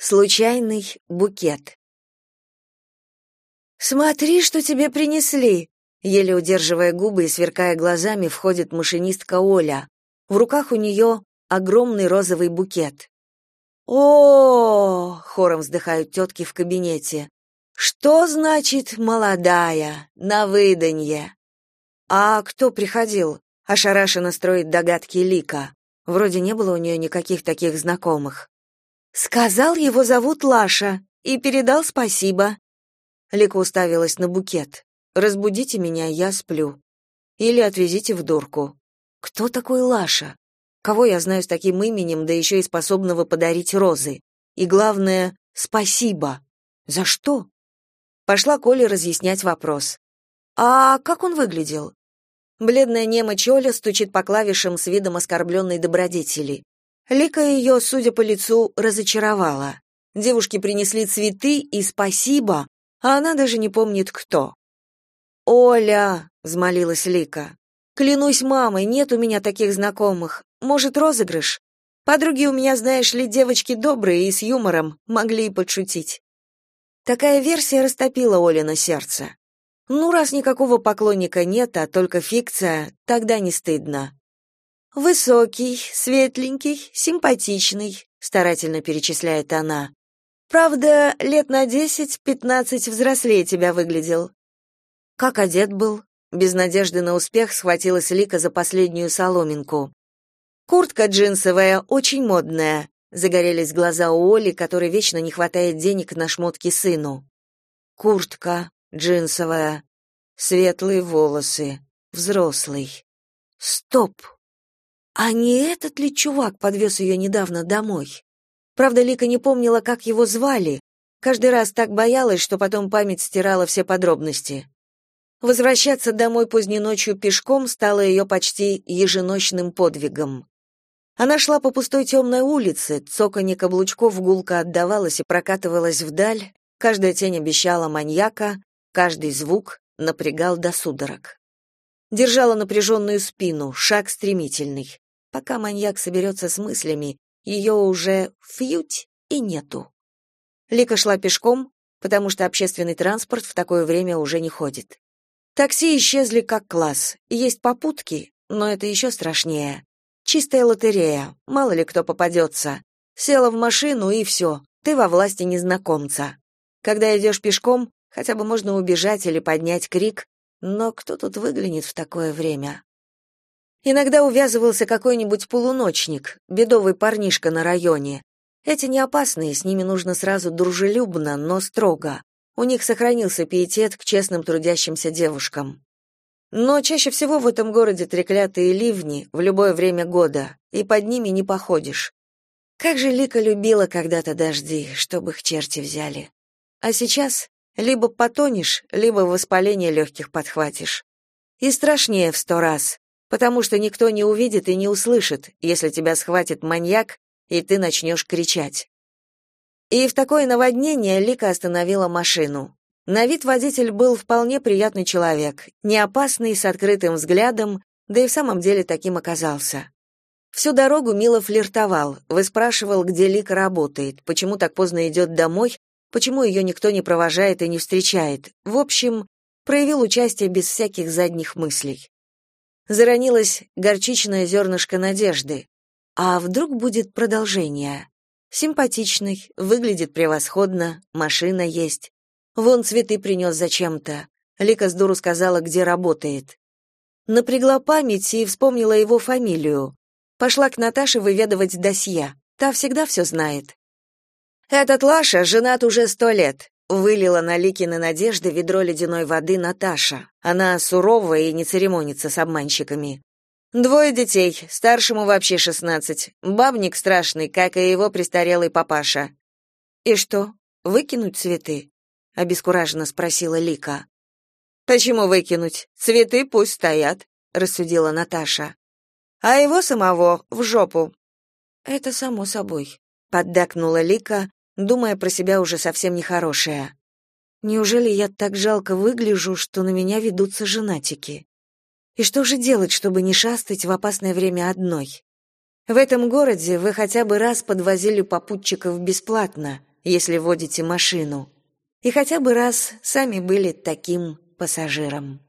Случайный букет. Смотри, что тебе принесли, еле удерживая губы и сверкая глазами, входит машинистка Оля. В руках у нее огромный розовый букет. О, хором вздыхают тетки в кабинете. Что значит молодая на выданье? А кто приходил? Ошарашенно строит догадки Лика. Вроде не было у нее никаких таких знакомых. Сказал, его зовут Лаша, и передал спасибо. Лика уставилась на букет. Разбудите меня, я сплю. Или отвезите в дурку. Кто такой Лаша? Кого я знаю с таким именем, да еще и способного подарить розы? И главное, спасибо. За что? Пошла Коля разъяснять вопрос. А как он выглядел? Бледная немочь Оля стучит по клавишам с видом оскорбленной добродетели. Лика ее, судя по лицу, разочаровала. Девушки принесли цветы и спасибо, а она даже не помнит, кто. «Оля!» — взмолилась Лика. «Клянусь мамой, нет у меня таких знакомых. Может, розыгрыш? Подруги у меня, знаешь ли, девочки добрые и с юмором, могли и подшутить». Такая версия растопила Олина сердце. Ну, раз никакого поклонника нет, а только фикция, тогда не стыдно. Высокий, светленький, симпатичный, старательно перечисляет она. Правда, лет на десять-пятнадцать взрослее тебя выглядел. Как одет был? Без надежды на успех схватилась Лика за последнюю соломинку. Куртка джинсовая, очень модная. Загорелись глаза у Оли, которой вечно не хватает денег на шмотки сыну. Куртка джинсовая, светлые волосы, взрослый. Стоп. А не этот ли чувак подвез ее недавно домой? Правда, Лика не помнила, как его звали. Каждый раз так боялась, что потом память стирала все подробности. Возвращаться домой поздней ночью пешком стало ее почти еженочным подвигом. Она шла по пустой темной улице, цоканье каблучков гулко отдавалось и прокатывалось вдаль, каждая тень обещала маньяка, каждый звук напрягал до судорог. Держала напряженную спину, шаг стремительный. Пока маньяк соберется с мыслями, ее уже фьють и нету. Лика шла пешком, потому что общественный транспорт в такое время уже не ходит. Такси исчезли как класс. Есть попутки, но это еще страшнее. Чистая лотерея, мало ли кто попадется. Села в машину и все, ты во власти незнакомца. Когда идешь пешком, хотя бы можно убежать или поднять крик, но кто тут выглянет в такое время? Иногда увязывался какой-нибудь полуночник, бедовый парнишка на районе. Эти не опасные, с ними нужно сразу дружелюбно, но строго. У них сохранился пиетет к честным трудящимся девушкам. Но чаще всего в этом городе треклятые ливни в любое время года, и под ними не походишь. Как же Лика любила когда-то дожди, чтобы их черти взяли. А сейчас либо потонешь, либо воспаление легких подхватишь. И страшнее в сто раз, потому что никто не увидит и не услышит, если тебя схватит маньяк, и ты начнешь кричать. И в такое наводнение Лика остановила машину. На вид водитель был вполне приятный человек, не опасный, с открытым взглядом, да и в самом деле таким оказался. Всю дорогу мило флиртовал, выспрашивал, где Лика работает, почему так поздно идет домой, почему ее никто не провожает и не встречает. В общем, проявил участие без всяких задних мыслей заронилось горчичное зернышко надежды. А вдруг будет продолжение? Симпатичный, выглядит превосходно, машина есть. Вон цветы принес зачем-то. Лика с дуру сказала, где работает. Напрягла память и вспомнила его фамилию. Пошла к Наташе выведывать досье. Та всегда все знает. Этот Лаша женат уже сто лет. Вылила на Ликины надежды ведро ледяной воды Наташа. Она суровая и не церемонится с обманщиками. Двое детей, старшему вообще шестнадцать. Бабник страшный, как и его престарелый папаша. И что, выкинуть цветы? обескураженно спросила Лика. Почему выкинуть? Цветы пусть стоят, рассудила Наташа. А его самого в жопу. Это само собой, поддакнула Лика, думая про себя уже совсем нехорошее. Неужели я так жалко выгляжу, что на меня ведутся женатики? И что же делать, чтобы не шастать в опасное время одной? В этом городе вы хотя бы раз подвозили попутчиков бесплатно, если водите машину. И хотя бы раз сами были таким пассажиром.